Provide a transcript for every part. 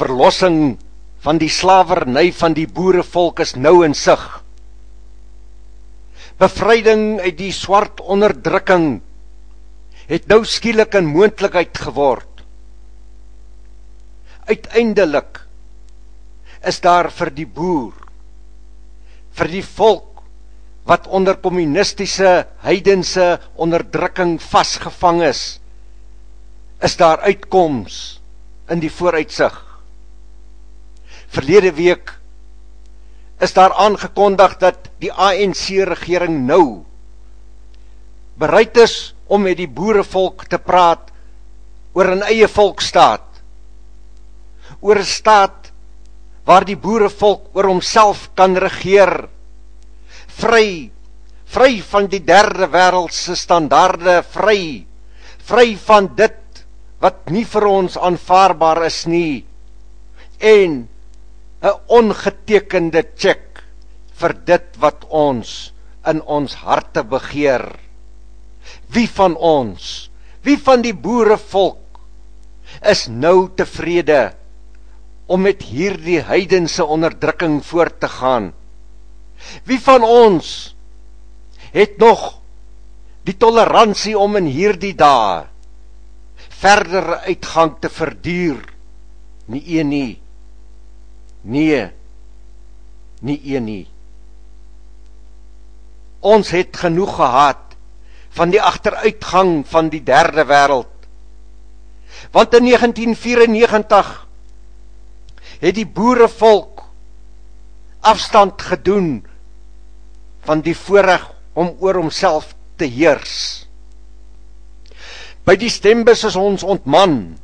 Verlossing van die slawerny van die boerevolk is nou in sig. Bevryding uit die swart onderdrukking het nou skielik 'n moontlikheid geword. Uiteindelik is daar vir die boer vir die volk wat onder kommunistiese heidense onderdrukking vasgevang is is daar uitkoms in die vooruitsig. Verlede week is daar aangekondig dat die ANC regering nou bereid is om met die boerevolk te praat oor 'n eie volksstaat. Oor 'n staat waar die boerevolk oor homself kan regeer. Vry, vry van die derde wêreld se standaarde, vry, vry van dit wat nie vir ons aanvaarbaar is nie en 'n ongetekende cheque vir dit wat ons in ons harte begeer. Wie van ons, wie van die boerevolk is nou tevrede om met hierdie heidense onderdrukking voort te gaan? Wie van ons het nog die toleransie om in hierdie dae verdere uitgang te verduur. Nie een nie. Nee. Nie een nie. Ons het genoeg gehad van die agteruitgang van die derde wêreld. Want in 1994 het die boerevolk afstand gedoen van die voorreg om oor homself te heers. By die stembus is ons ontman.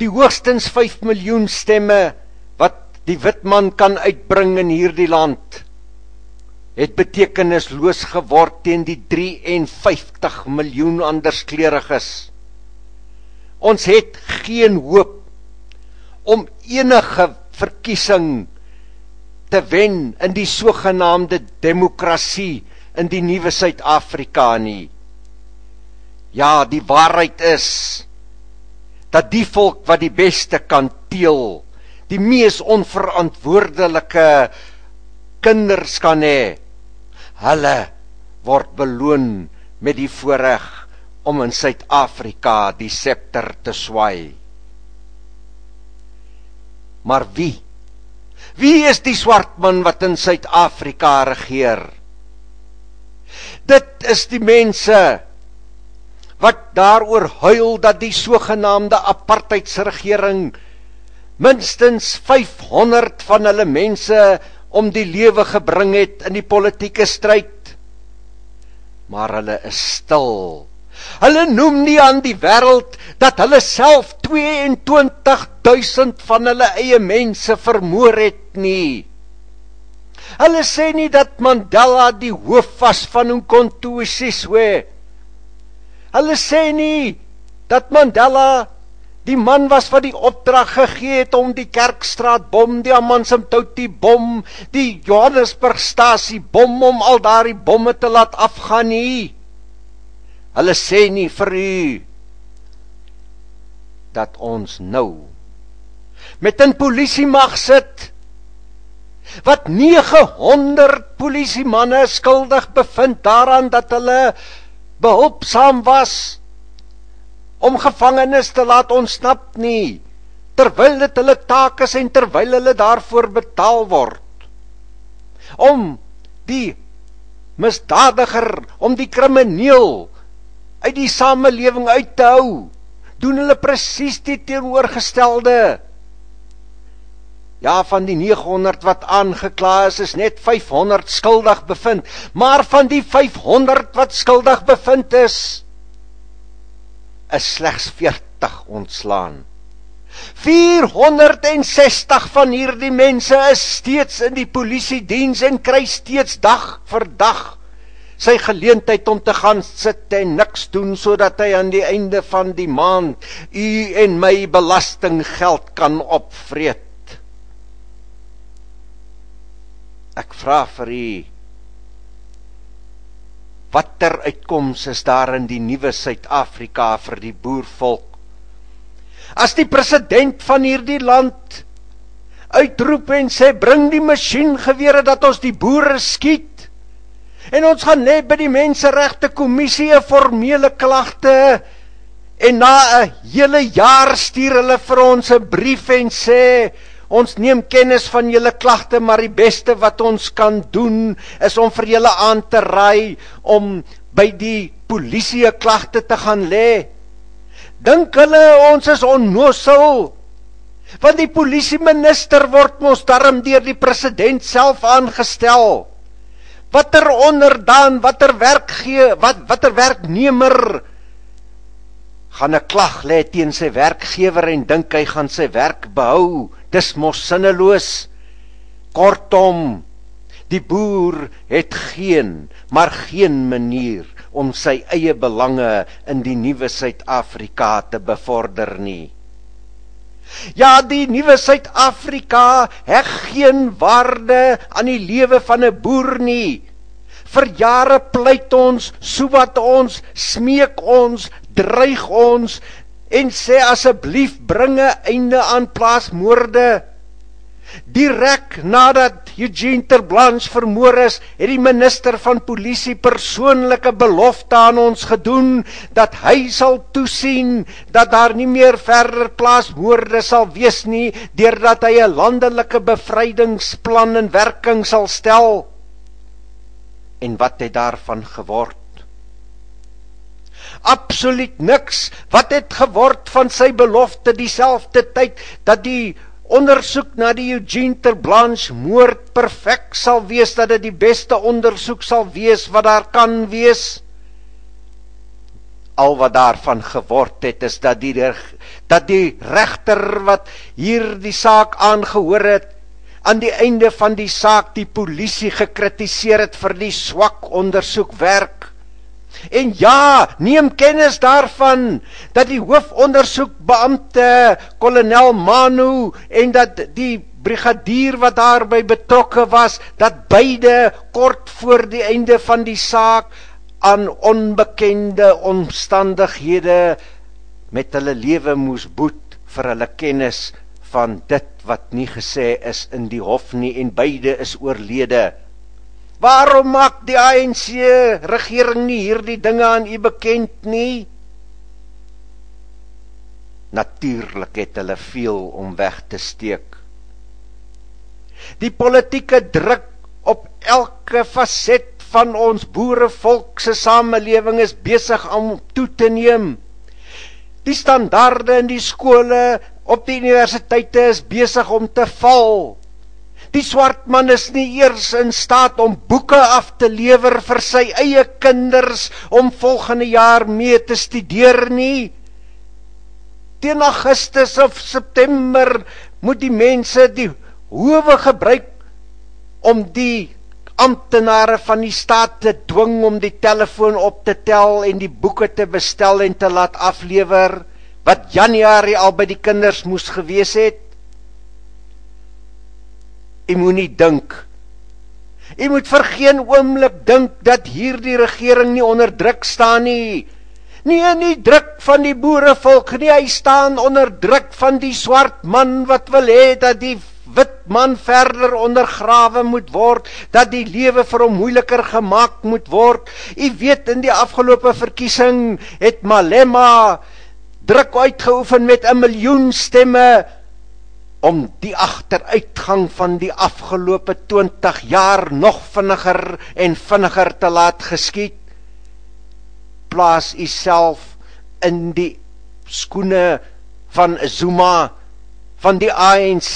Die hoogstens 5 miljoen stemme die wit man kan uitbring in hierdie land het betekenisloos geword teen die 53 miljoen anderskleuriges. Ons het geen hoop om enige verkiesing te wen in die sogenaamde demokrasie in die nuwe Suid-Afrika nie. Ja, die waarheid is dat die volk wat die beste kan teel, die mees onverantwoordelike kinders kan hê, hulle word beloon met die voorreg om in Suid-Afrika die septer te swaai. Maar wie? Wie is die swart man wat in Suid-Afrika regeer? Dit is die mense wat daaroor huil dat die sogenaamde apartheidsregering minstens 500 van hulle mense om die lewe gebring het in die politieke stryd. Maar hulle is stil. Hulle noem nie aan die wêreld dat hulle self 22000 van hulle eie mense vermoor het nie. Hulle sê nie dat Mandela die hoof was van Umkhonto weSizwe nie. Hulle sê nie dat Mandela die man was wat die opdrag gegee het om die Kerkstraat bom, die Amansimtoti bom, die Johannesburgstasie bom om al daardie bomme te laat afgaan nie. Hulle sê nie vir u dat ons nou met 'n polisie mag sit wat 900 polisiemanne skuldig bevind daaraan dat hulle behulpsaam was om gevangenes te laat ontsnap nie terwyl dit hulle taak is en terwyl hulle daarvoor betaal word. Om die misdadiger om die krimineel uit die samelewing uit te hou doen hulle presies die teenoorgestelde. Ja, van die 900 wat aangekla is, is net 500 skuldig bevind, maar van die 500 wat skuldig bevind is, is slegs 40 ontslaan. 460 van hierdie mense is steeds in die polisie diens en kry steeds dag vir dag sy geleentheid om te gaan sit en niks doen sodat hy aan die einde van die maand u en my belastinggeld kan opvreet. Ek vra vir u watter uitkomste is daar in die nuwe Suid-Afrika vir die boervolk? As die president van hierdie land uitroep en sê bring die masjiengewere dat ons die boere skiet en ons gaan net by die menseregte kommissie 'n formele klagte en na 'n hele jaar stuur hulle vir ons 'n brief en sê ons neem kennis van julle klagte maar die beste wat ons kan doen is om vir julle aan te raai om by die polisie klagte te gaan lê dink hulle ons is onnosel Want die polisieminister word mos darm deur die president self aangestel. Watter onderdaan, watter werk gee, wat watter werknemer gaan 'n klag lê teen sy werkgewer en dink hy gaan sy werk behou? Dis mos sinneloos. Kortom, die boer het geen, maar geen manier om sy eie belange in die nuwe Suid-Afrika te bevorder nie. Ja, die nuwe Suid-Afrika heg geen waarde aan die lewe van 'n boer nie. Vir jare pleit ons, sowat ons, smeek ons, dreig ons en sê asseblief bringe einde aan plaasmoorde. Direk nadat Eugene Terblanche vermoor is, het die minister van polisie persoonlike belofte aan ons gedoen dat hy sal toesien dat daar nie meer verder plaasmoorde sal wees nie deurdat hy 'n landelike bevrydingsplan in werking sal stel. En wat het daarvan geword? Absoluut niks. Wat het geword van sy belofte dieselfde tyd dat die ondersoek na die Eugene Terblanche moord perfek sal wees dat dit die beste ondersoek sal wees wat daar kan wees al wat daarvan geword het is dat die dat die regter wat hier die saak aangehoor het aan die einde van die saak die polisie gekritiseer het vir die swak ondersoekwerk En ja, neem kennis daarvan dat die hoofondersoekbeampte kolonel Manu en dat die brigadier wat daarby betrokke was, dat beide kort voor die einde van die saak aan onbekende omstandighede met hulle lewe moes boet vir hulle kennis van dit wat nie gesê is in die hof nie en beide is oorlede. Waarom maak die ANC regering nie hierdie dinge aan u bekend nie? Natuurlik het hulle veel om weg te steek. Die politieke druk op elke faset van ons boerevolk se samelewing is besig om toe te neem. Die standaarde in die skole op die universiteite is besig om te val. Die swart man is nie eers in staat om boeke af te lewer vir sy eie kinders om volgende jaar mee te studeer nie. Teen Augustus of September moet die mense die howe gebruik om die amptenare van die staat te dwing om die telefoon op te tel en die boeke te bestel en te laat aflewer wat Januarie al by die kinders moes gewees het. U moenie dink. U moet vir geen oomblik dink dat hierdie regering nie onder druk staan nie. Nee, nie druk van die boerevolk nie, hy staan onder druk van die swart man wat wil hê dat die wit man verder ondergrawe moet word, dat die lewe vir hom moeiliker gemaak moet word. U weet in die afgelope verkiesing het Malema druk uitgeoefen met 'n miljoen stemme om die agteruitgang van die afgelope 20 jaar nog vinniger en vinniger te laat geskied plaas u self in die skoene van Zuma van die ANC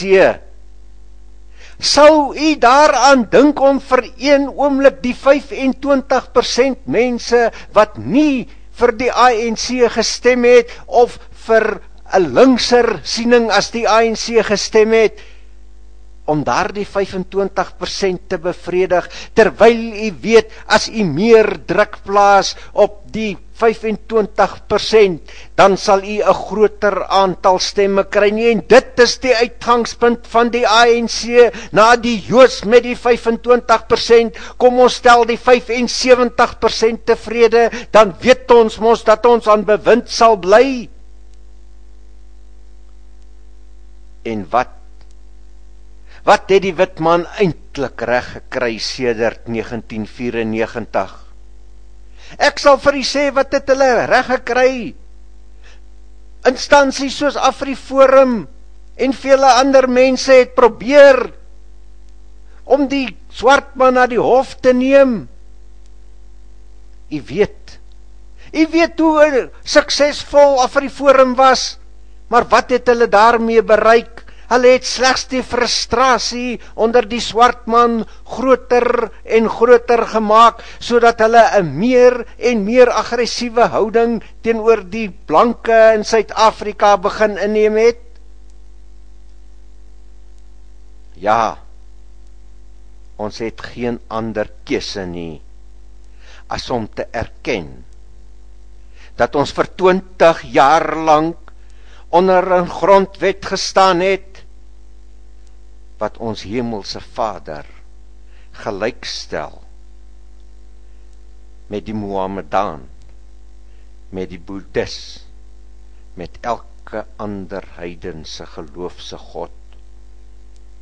sou u daaraan dink om vir een oomblik die 25% mense wat nie vir die ANC gestem het of vir 'n linkser siening as die ANC gestem het om daardie 25% te bevredig terwyl u weet as u meer druk plaas op die 25% dan sal u 'n groter aantal stemme kry nie. En dit is die uitgangspunt van die ANC na die Joos met die 25% kom ons stel die 75% tevrede dan weet ons mos dat ons aan bewind sal bly En wat wat het die wit man eintlik reg gekry sedert 1994? Ek sal vir u sê wat het hulle reg gekry? Instansies soos Afriforum en vele ander mense het probeer om die swart man na die hof te neem. U weet. U weet hoe suksesvol Afriforum was, maar wat het hulle daarmee bereik? Hulle het slegs die frustrasie onder die swart man groter en groter gemaak sodat hulle 'n meer en meer aggressiewe houding teenoor die blanke in Suid-Afrika begin inneem het. Ja. Ons het geen ander keuse nie as om te erken dat ons vir 20 jaar lank onder 'n grondwet gestaan het wat ons hemelse Vader gelykstel met die Mohammedan met die Boeddhis met elke ander heidense geloofse god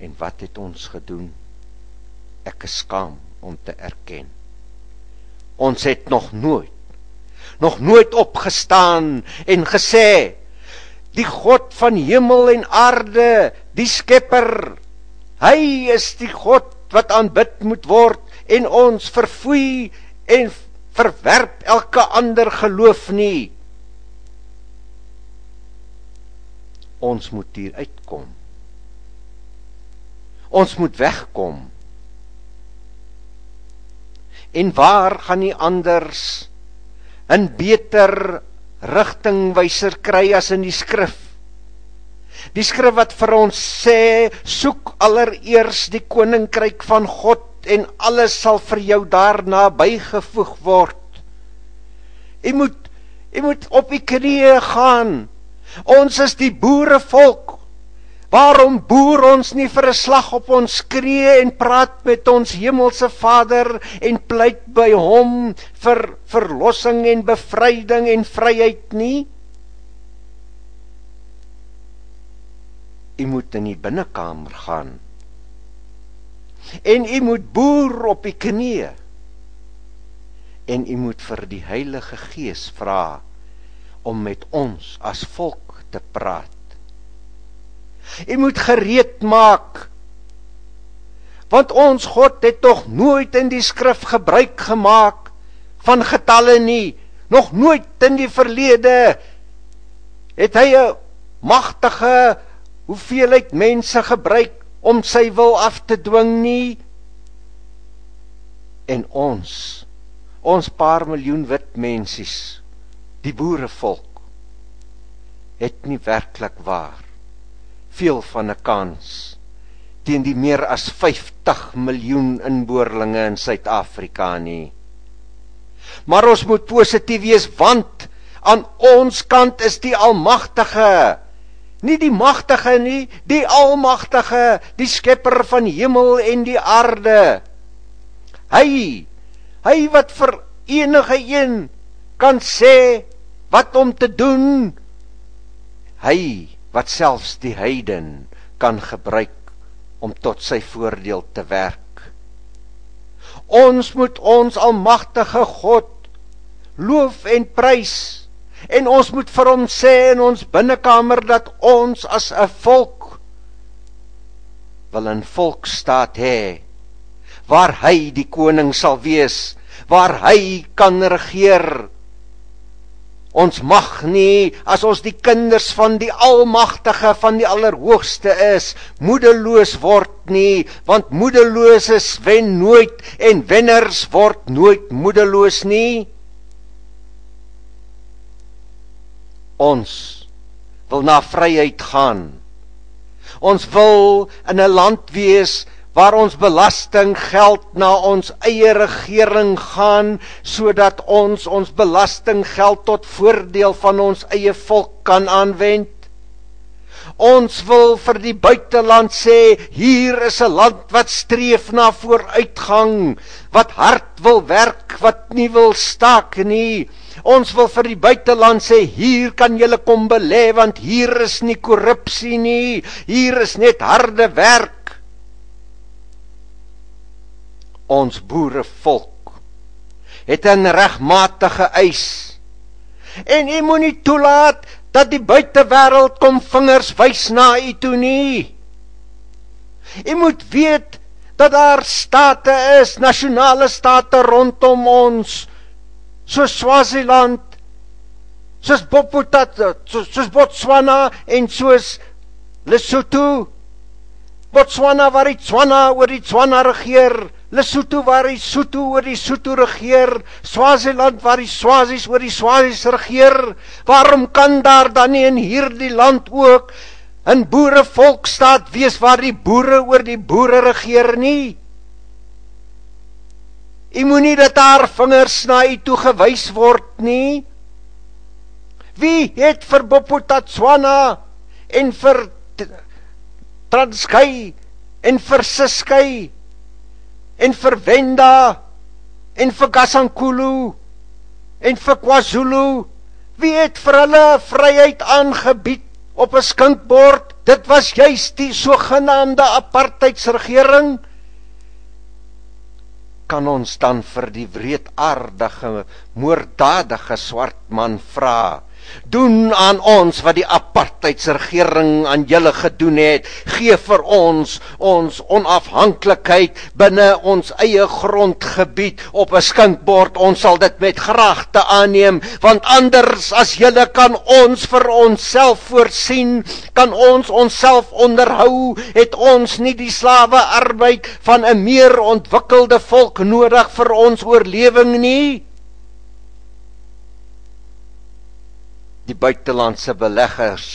En wat het ons gedoen? Ek is skaam om te erken. Ons het nog nooit nog nooit opgestaan en gesê die God van hemel en aarde, die Skepper, hy is die God wat aanbid moet word en ons verfoei en verwerp elke ander geloof nie. Ons moet hier uitkom. Ons moet wegkom. En waar gaan nie anders 'n beter rigtingwyser kry as in die skrif? Die skrif wat vir ons sê, soek allereers die koninkryk van God en alles sal vir jou daarna bygevoeg word. Jy moet jy moet op die knieë gaan. Ons is die boerevolk. Waarom boer ons nie vir 'n slag op ons skree en praat met ons hemelse Vader en pleit by hom vir verlossing en bevryding en vryheid nie? U moet in die binnekamer gaan. En u moet boer op die knieë. En u moet vir die Heilige Gees vra om met ons as volk te praat. Jy moet gereed maak. Want ons God het tog nooit in die skrif gebruik gemaak van getalle nie. Nog nooit in die verlede het hy 'n magtige hoeveelheid mense gebruik om sy wil af te dwing nie. En ons, ons paar miljoen wit mensies, die boerevolk het nie werklik waar veel van 'n kans teen die meer as 50 miljoen inboorlinge in Suid-Afrika nie. Maar ons moet positief wees want aan ons kant is die Almagtige. Nie die magtige nie, die Almagtige, die skepper van hemel en die aarde. Hy, hy wat vir enige een kan sê wat om te doen. Hy wat selfs die heiden kan gebruik om tot sy voordeel te werk. Ons moet ons almagtige God loof en prys en ons moet vir hom sê in ons binnekamer dat ons as 'n volk wil 'n volkstaat hê waar hy die koning sal wees, waar hy kan regeer Ons mag nie as ons die kinders van die Almagtige van die Allerhoogste is, moedeloos word nie, want moedeloses wen nooit en wenners word nooit moedeloos nie. Ons wil na vryheid gaan. Ons wil in 'n land wees waar ons belastinggeld na ons eie regering gaan sodat ons ons belastinggeld tot voordeel van ons eie volk kan aanwend. Ons wil vir die buiteland sê hier is 'n land wat streef na vooruitgang, wat hard wil werk, wat nie wil staak nie. Ons wil vir die buiteland sê hier kan julle kom belê want hier is nie korrupsie nie. Hier is net harde werk. Ons boerevolk het 'n regmatige eis. En u moenie toelaat dat die buitewêreld kom vingers wys na u toe nie. U moet weet dat daar state is, nasionale state rondom ons soos Swaziland, soos Botswana, soos Botswana en soos Lesotho. Botswana waar die Tswana oor die Tswana regeer, Lesotho waar die Sotho oor die Sotho regeer, Swaziland waar die Swazis oor die Swazis regeer. Waarom kan daar dan nie in hierdie land ook 'n boerevolkstaat wees waar die boere oor die boere regeer nie. U moenie dat haar vingers na u toe gewys word nie. Wie het vir Bophuthatswana en vir Transkei en vir Siskei en vir Venda en vir Gasankulu en vir KwaZulu wie het vir hulle vryheid aangebied op 'n skinkbord. Dit was juis die sogenaamde apartheidsregering. Kan ons dan vir die wreedaardige, moorddadige swart man vra? Doen aan ons wat die apartheidsregering aan julle gedoen het. Gee vir ons ons onafhanklikheid binne ons eie grondgebied op 'n skinkbord. Ons sal dit met graagte aanneem want anders as julle kan ons vir onsself voorsien kan ons onsself onderhou het ons nie die slawe arbeid van 'n meer ontwikkelde volk nodig vir ons oorlewing nie die buitelandse beleggers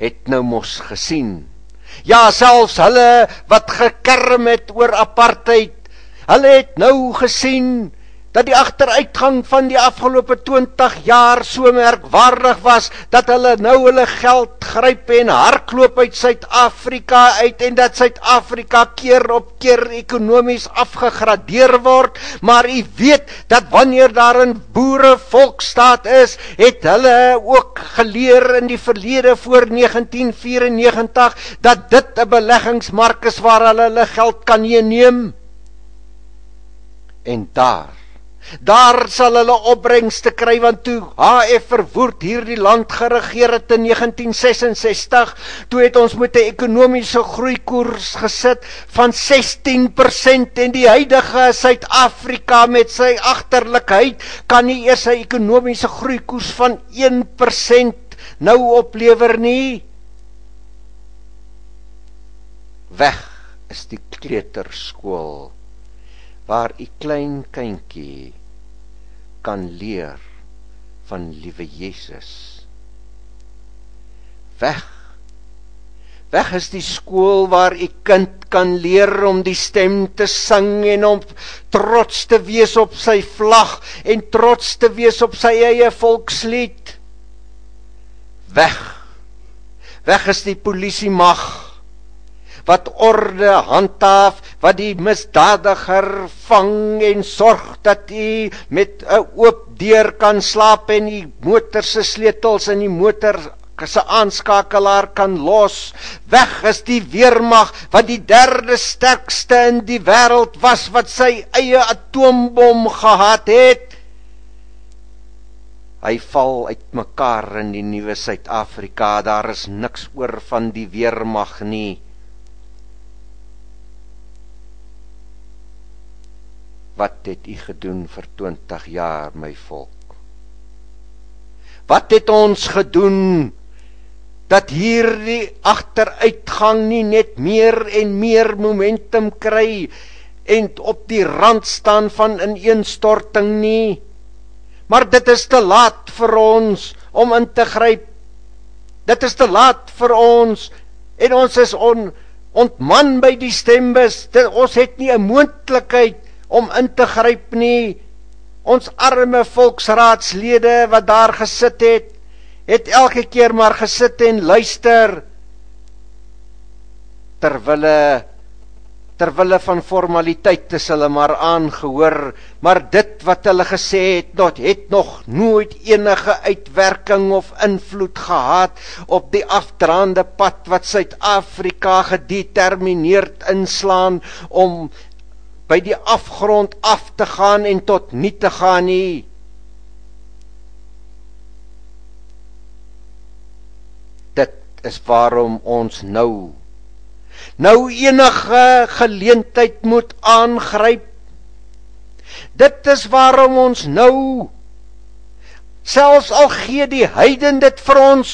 het nou mos gesien. Ja, selfs hulle wat gekerm het oor apartheid, hulle het nou gesien dat die agteruitgang van die afgelope 20 jaar so merkwaardig was dat hulle nou hulle geld gryp en hardloop uit Suid-Afrika uit en dat Suid-Afrika keer op keer ekonomies afgegradeer word. Maar u weet dat wanneer daar 'n boere volkstaat is het hulle ook geleer in die verlede voor 1994 dat dit 'n beleggingsmark is waar hulle hulle geld kan neem en daar Daar sal hulle opbrengste kry want toe HF verwoed hierdie land geregeer het in 1966, toe het ons met 'n ekonomiese groeikoers gesit van 16% en die huidige Suid-Afrika met sy agterlikheid kan nie eers 'n ekonomiese groeikoers van 1% nou oplewer nie. Weg is die kleuterskool waar u klein kindjie kan leer van liewe Jesus. Weg. Weg is die skool waar u kind kan leer om die stem te sing en om trots te wees op sy vlag en trots te wees op sy eie volkslied. Weg. Weg is die polisie mag wat orde handhaaf, wat die misdadiger vang en sorg dat u met 'n oop deur kan slaap en die motor se sleutels in die motor se aanskakelaar kan los. Weg is die weermag wat die derde sterkste in die wêreld was wat sy eie atoombom gehad het. Hy val uitmekaar in die nuwe Suid-Afrika. Daar is niks oor van die weermag nie. Wat het u gedoen vir 20 jaar my volk? Wat het ons gedoen dat hierdie agteruitgang nie net meer en meer momentum kry en op die rand staan van ineenstorting nie? Maar dit is te laat vir ons om in te gryp. Dit is te laat vir ons en ons is on ontman by die stembus. Dit, ons het nie 'n moontlikheid om in te gryp nie. Ons arme volksraadslede wat daar gesit het, het elke keer maar gesit en luister terwyl ter wille van formaliteit is hulle maar aangehoor, maar dit wat hulle gesê het, not, het nog nooit enige uitwerking of invloed gehad op die afdraande pad wat Suid-Afrika gedetermineerd inslaan om by die afgrond af te gaan en tot niet te gaan nie. Dit is waarom ons nou nou enige geleentheid moet aangryp. Dit is waarom ons nou selfs al gee die heiden dit vir ons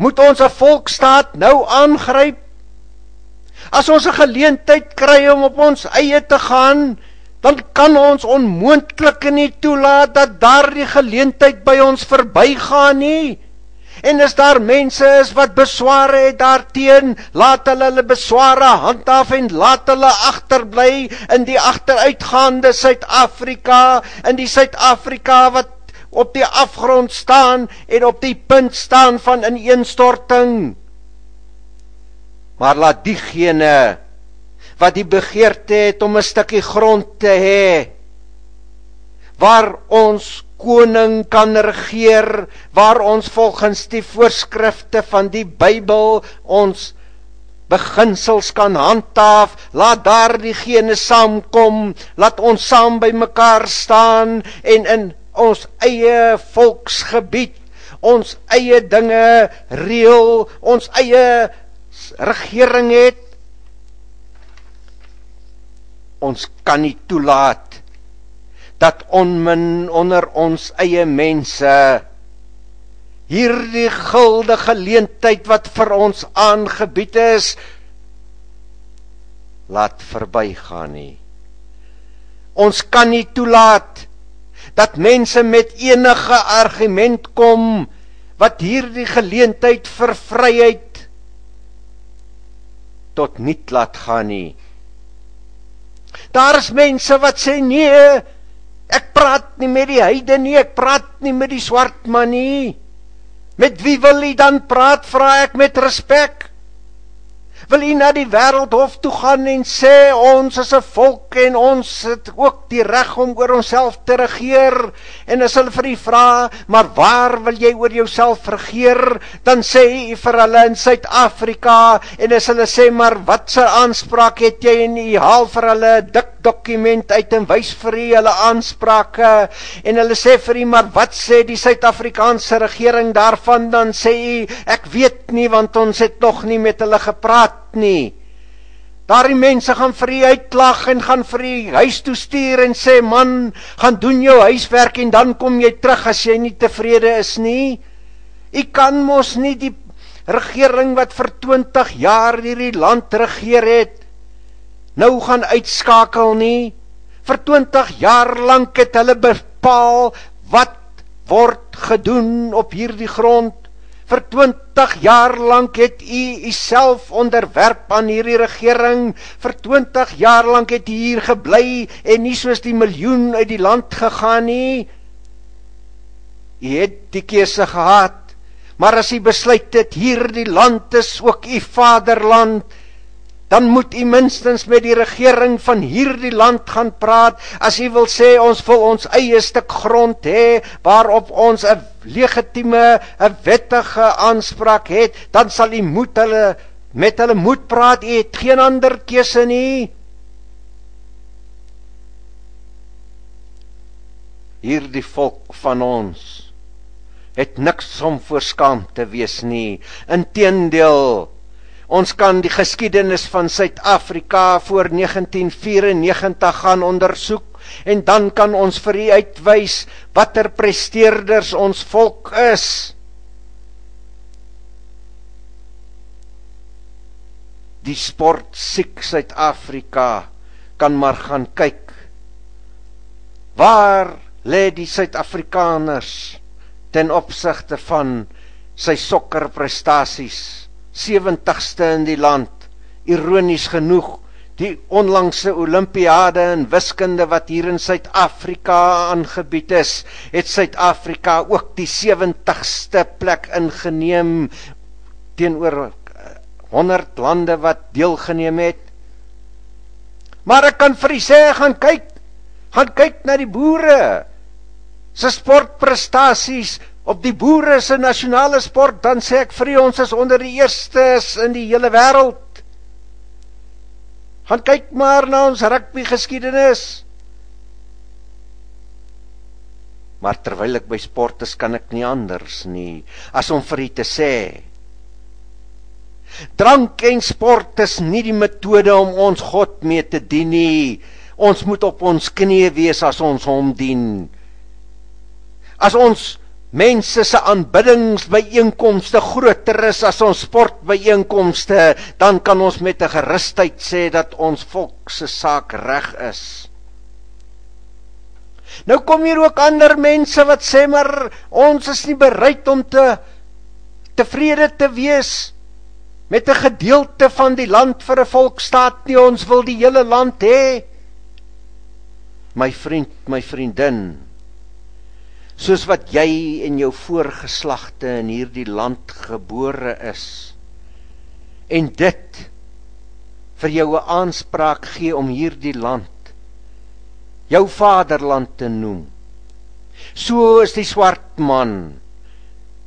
moet ons 'n volksstaat nou aangryp As ons 'n geleentheid kry om op ons eie te gaan, dan kan ons onmoontlik nie toelaat dat daardie geleentheid by ons verbygaan nie. En as daar mense is wat besware het daarteen, laat hulle hulle besware handhaaf en laat hulle agterbly in die agteruitgaande Suid-Afrika, in die Suid-Afrika wat op die afgrond staan en op die punt staan van ineenstorting maar laat diegene wat die begeerte het om 'n stukkie grond te hê waar ons koning kan regeer waar ons volgens die voorskrifte van die Bybel ons beginsels kan handhaaf laat daardie saamkom laat ons saam by mekaar staan en in ons eie volksgebied ons eie dinge reël ons eie regering het ons kan nie toelaat dat onmin onder ons eie mense hierdie gulde geleentheid wat vir ons aangebied is laat verbygaan nie. Ons kan nie toelaat dat mense met enige argument kom wat hierdie geleentheid vir vryheid tot niet laat gaan nie. Daar is mense wat sê nee, ek praat nie met die heide nie, ek praat nie met die swart man nie. Met wie wil jy dan praat? Vra ek met respek. Wil jy na die wêreldhof toe gaan en sê ons is 'n volk en ons het ook die reg om oor onsself te regeer? En as hulle vir u vra, "Maar waar wil jy oor jouself regeer?" dan sê u vir hulle in Suid-Afrika en as hulle sê, "Maar watse aanspraak het jy?" en u haal vir hulle dik dokument uit en wys vir u hulle aansprake en hulle sê vir u, "Maar wat sê die Suid-Afrikaanse regering daarvan?" dan sê u, "Ek weet nie want ons het nog nie met hulle gepraat nie. Daardie mense gaan vir u uitklag en gaan vir u huis toe stuur en sê man, gaan doen jou huiswerk en dan kom jy terug as jy nie tevrede is nie. U kan mos nie die regering wat vir 20 jaar hierdie land regeer het nou gaan uitskakel nie. Vir 20 jaar lank het hulle bepaal wat word gedoen op hierdie grond. Vir 20 jaar lank het u uself onderwerp aan hierdie regering. Vir 20 jaar lank het u hier gebly en nie soos die miljoen uit die land gegaan nie. U het die keuse gehad. Maar as u besluit het hierdie land is ook u vaderland, dan moet u minstens met die regering van hierdie land gaan praat as u wil sê ons wil ons eie stuk grond hê waarop ons 'n legitieme 'n wettige aanspraak het dan sal u moet hulle met hulle moet praat. U het geen ander keuse nie. Hierdie volk van ons het niks om voor skaam te wees nie. Inteendeel Ons kan die geskiedenis van Suid-Afrika voor 1994 gaan ondersoek en dan kan ons vir u uitwys watter presteerders ons volk is. Die sport siek Suid-Afrika kan maar gaan kyk. Waar lê die Suid-Afrikaners ten opsigte van sy sokkerprestasies? 70ste in die land. Ironies genoeg, die onlangse Olimpiade in wiskunde wat hier in Suid-Afrika aangebied is, het Suid-Afrika ook die 70ste plek ingeneem teenoor 100 lande wat deelgeneem het. Maar ek kan vir u sê gaan kyk. Gaan kyk na die boere se sportprestasies op die boere se nasionale sport dan sê ek vir ons is onder die eerstes in die hele wêreld. Gaan kyk maar na ons rugby geskiedenis. Maar terwyl ek by sport is, kan ek nie anders nie as om vir u te sê Drank en sport is nie die metode om ons God mee te dien nie. Ons moet op ons knieë wees as ons hom dien. As ons mense se aanbiddingsbyeenkomste groter is as ons sportbyeenkomste, dan kan ons met 'n gerusheid sê dat ons volk se saak reg is. Nou kom hier ook ander mense wat sê maar ons is nie bereid om te tevrede te wees met 'n gedeelte van die land vir 'n volkstaat nie ons wil die hele land hê my vriend my vriendin soos wat jy en jou voorgeslagte in hierdie land gebore is en dit vir jou 'n aanspraak gee om hierdie land jou vaderland te noem. So is die swart man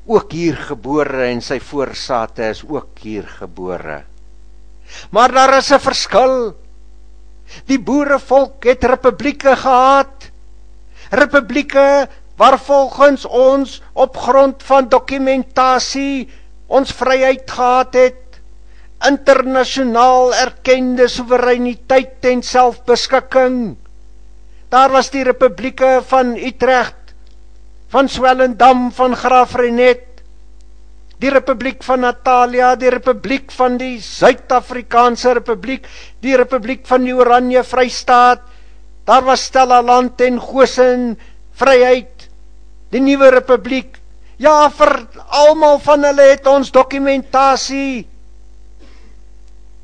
ook hier gebore en sy voorsate is ook hier gebore. Maar daar is 'n verskil. Die boerevolk het republieke gehad. Republieke waar volgens ons op grond van dokumentasie ons vryheid gehad het internasionaal erkende soewereiniteit en selfbeskikking Daar was die republieke van Utrecht, van Swellendam, van Graaf Renet, die republiek van Natalia, die republiek van die Suid-Afrikaanse republiek, die republiek van die Oranje Vrystaat. Daar was Stella Land en Gosen Vryheid, die nuwe republiek. Ja, vir almal van hulle het ons dokumentasie.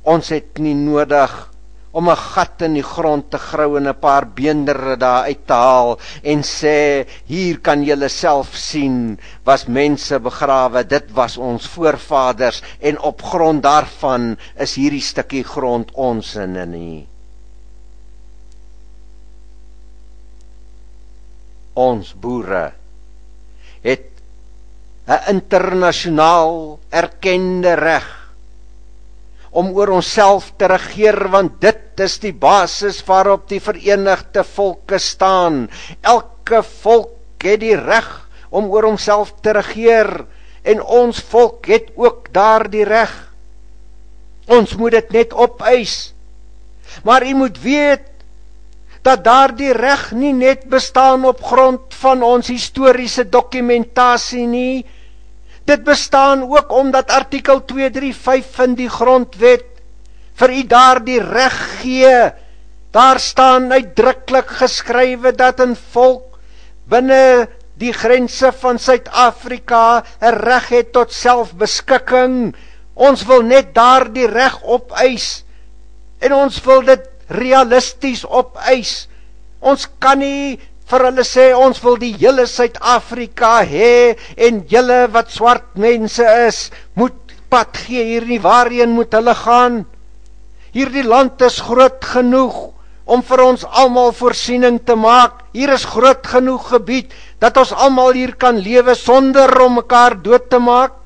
Ons het nie nodig om 'n gat in die grond te grou en 'n paar beendere daar uit te haal en sê hier kan julle self sien was mense begrawe dit was ons voorvaders en op grond daarvan is hierdie stukkie grond ons in nie ons boere het 'n internasionaal erkende reg om oor onsself te regeer want dit is die basis waarop die verenigde volke staan. Elke volk het die reg om oor homself te regeer en ons volk het ook daardie reg. Ons moet dit net opeis. Maar u moet weet dat daardie reg nie net bestaan op grond van ons historiese dokumentasie nie, Dit bestaan ook omdat artikel 235 in die grondwet vir u daardie reg gee. Daar staan uitdruklik geskrywe dat 'n volk binne die grense van Suid-Afrika 'n reg het tot selfbeskikking. Ons wil net daardie reg opeis en ons wil dit realisties opeis. Ons kan nie vir hulle sê ons wil die hele Suid-Afrika hê en julle wat swart mense is, moet pad gee hierdie waarheen moet hulle gaan. Hierdie land is groot genoeg om vir ons almal voorsiening te maak. Hier is groot genoeg gebied dat ons almal hier kan lewe sonder om mekaar dood te maak.